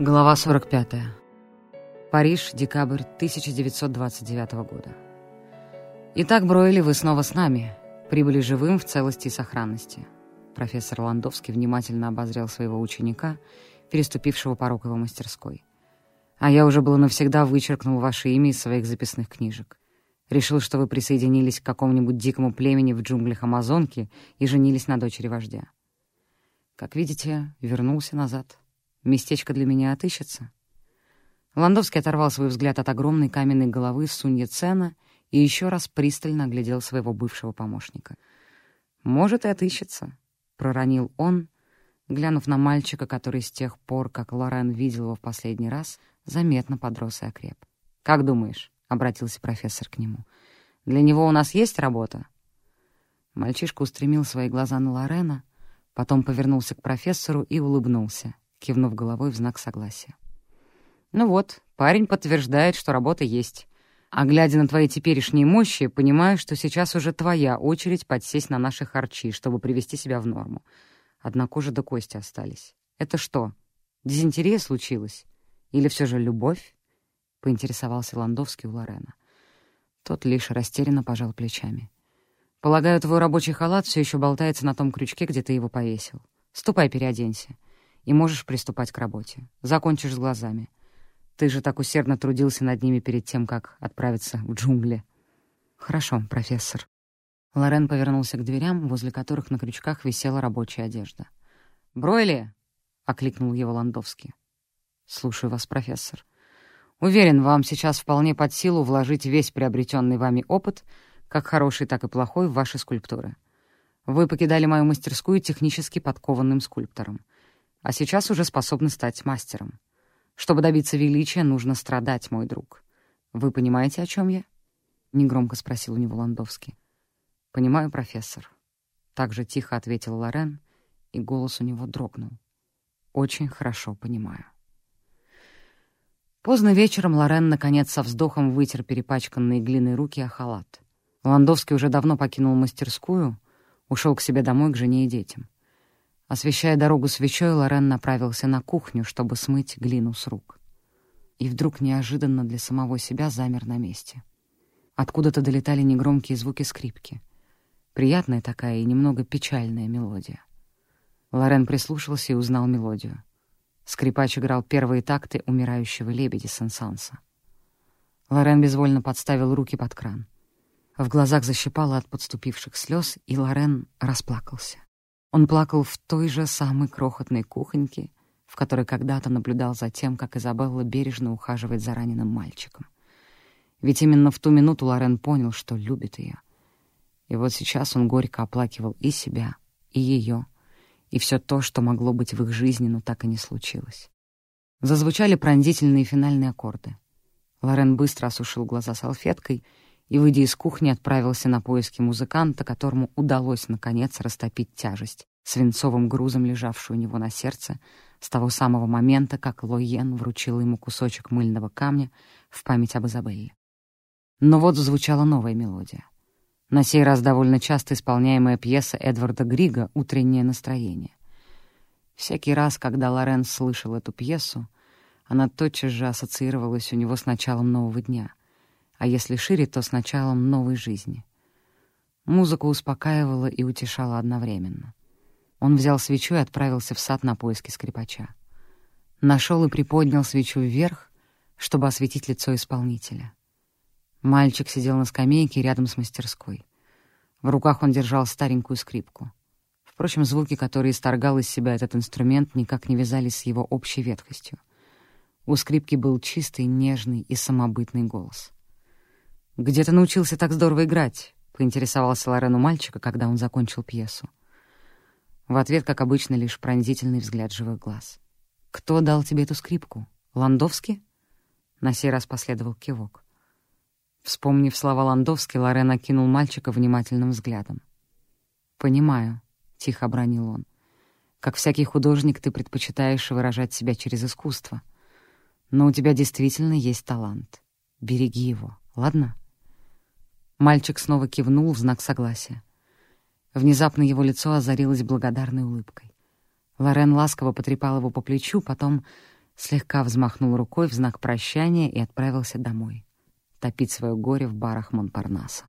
Глава 45. Париж, декабрь 1929 года. Итак, Бройли, вы снова с нами. Прибыли живым в целости и сохранности. Профессор Ландовский внимательно обозрел своего ученика, переступившего порог его мастерской. А я уже было навсегда вычеркнул ваше имя из своих записных книжек. Решил, что вы присоединились к какому-нибудь дикому племени в джунглях Амазонки и женились на дочери вождя. Как видите, вернулся назад. Местечко для меня отыщется. Ландовский оторвал свой взгляд от огромной каменной головы Сунья Цена и еще раз пристально оглядел своего бывшего помощника. «Может, и отыщется», — проронил он, глянув на мальчика, который с тех пор, как Лорен видел его в последний раз, заметно подрос и окреп. «Как думаешь?» — обратился профессор к нему. «Для него у нас есть работа?» Мальчишка устремил свои глаза на Лорена, потом повернулся к профессору и улыбнулся кивнув головой в знак согласия. «Ну вот, парень подтверждает, что работа есть. А глядя на твои теперешние мощи, понимаю, что сейчас уже твоя очередь подсесть на наши харчи, чтобы привести себя в норму. Одна кожа до кости остались. Это что, дизентерия случилась? Или все же любовь?» — поинтересовался Ландовский у Лорена. Тот лишь растерянно пожал плечами. «Полагаю, твой рабочий халат все еще болтается на том крючке, где ты его повесил. Ступай, переоденься и можешь приступать к работе. Закончишь с глазами. Ты же так усердно трудился над ними перед тем, как отправиться в джунгли. Хорошо, профессор. Лорен повернулся к дверям, возле которых на крючках висела рабочая одежда. «Бройли!» — окликнул его Ландовский. «Слушаю вас, профессор. Уверен, вам сейчас вполне под силу вложить весь приобретенный вами опыт, как хороший, так и плохой, в ваши скульптуры. Вы покидали мою мастерскую технически подкованным скульптором а сейчас уже способны стать мастером. Чтобы добиться величия, нужно страдать, мой друг. Вы понимаете, о чем я?» — негромко спросил у него Ландовский. «Понимаю, профессор». Так же тихо ответил Лорен, и голос у него дрогнул. «Очень хорошо понимаю». Поздно вечером Лорен, наконец, со вздохом вытер перепачканные глиной руки о халат. Ландовский уже давно покинул мастерскую, ушел к себе домой к жене и детям. Освещая дорогу свечой, Лорен направился на кухню, чтобы смыть глину с рук. И вдруг неожиданно для самого себя замер на месте. Откуда-то долетали негромкие звуки скрипки. Приятная такая и немного печальная мелодия. Лорен прислушался и узнал мелодию. Скрипач играл первые такты умирающего лебедя Сен-Санса. Лорен безвольно подставил руки под кран. В глазах защипало от подступивших слез, и Лорен расплакался. Он плакал в той же самой крохотной кухоньке, в которой когда-то наблюдал за тем, как Изабелла бережно ухаживает за раненым мальчиком. Ведь именно в ту минуту Лорен понял, что любит ее. И вот сейчас он горько оплакивал и себя, и ее, и все то, что могло быть в их жизни, но так и не случилось. Зазвучали пронзительные финальные аккорды. Лорен быстро осушил глаза салфеткой — и, выйдя из кухни, отправился на поиски музыканта, которому удалось, наконец, растопить тяжесть, свинцовым грузом лежавшую у него на сердце, с того самого момента, как Лоен вручил ему кусочек мыльного камня в память об Изабелле. Но вот зазвучала новая мелодия. На сей раз довольно часто исполняемая пьеса Эдварда Грига «Утреннее настроение». Всякий раз, когда Лорен слышал эту пьесу, она тотчас же ассоциировалась у него с началом нового дня — а если шире, то с началом новой жизни. Музыка успокаивала и утешала одновременно. Он взял свечу и отправился в сад на поиски скрипача. Нашел и приподнял свечу вверх, чтобы осветить лицо исполнителя. Мальчик сидел на скамейке рядом с мастерской. В руках он держал старенькую скрипку. Впрочем, звуки, которые исторгал из себя этот инструмент, никак не вязались с его общей ветхостью. У скрипки был чистый, нежный и самобытный голос. «Где ты научился так здорово играть?» — поинтересовался Лорен у мальчика, когда он закончил пьесу. В ответ, как обычно, лишь пронзительный взгляд живых глаз. «Кто дал тебе эту скрипку? Ландовский?» На сей раз последовал кивок. Вспомнив слова Ландовски, Лорен окинул мальчика внимательным взглядом. «Понимаю», — тихо обронил он. «Как всякий художник, ты предпочитаешь выражать себя через искусство. Но у тебя действительно есть талант. Береги его, ладно?» Мальчик снова кивнул в знак согласия. Внезапно его лицо озарилось благодарной улыбкой. Лорен ласково потрепал его по плечу, потом Слегка взмахнул рукой в знак прощания и отправился домой. Топить свое горе в барах Монпарнаса.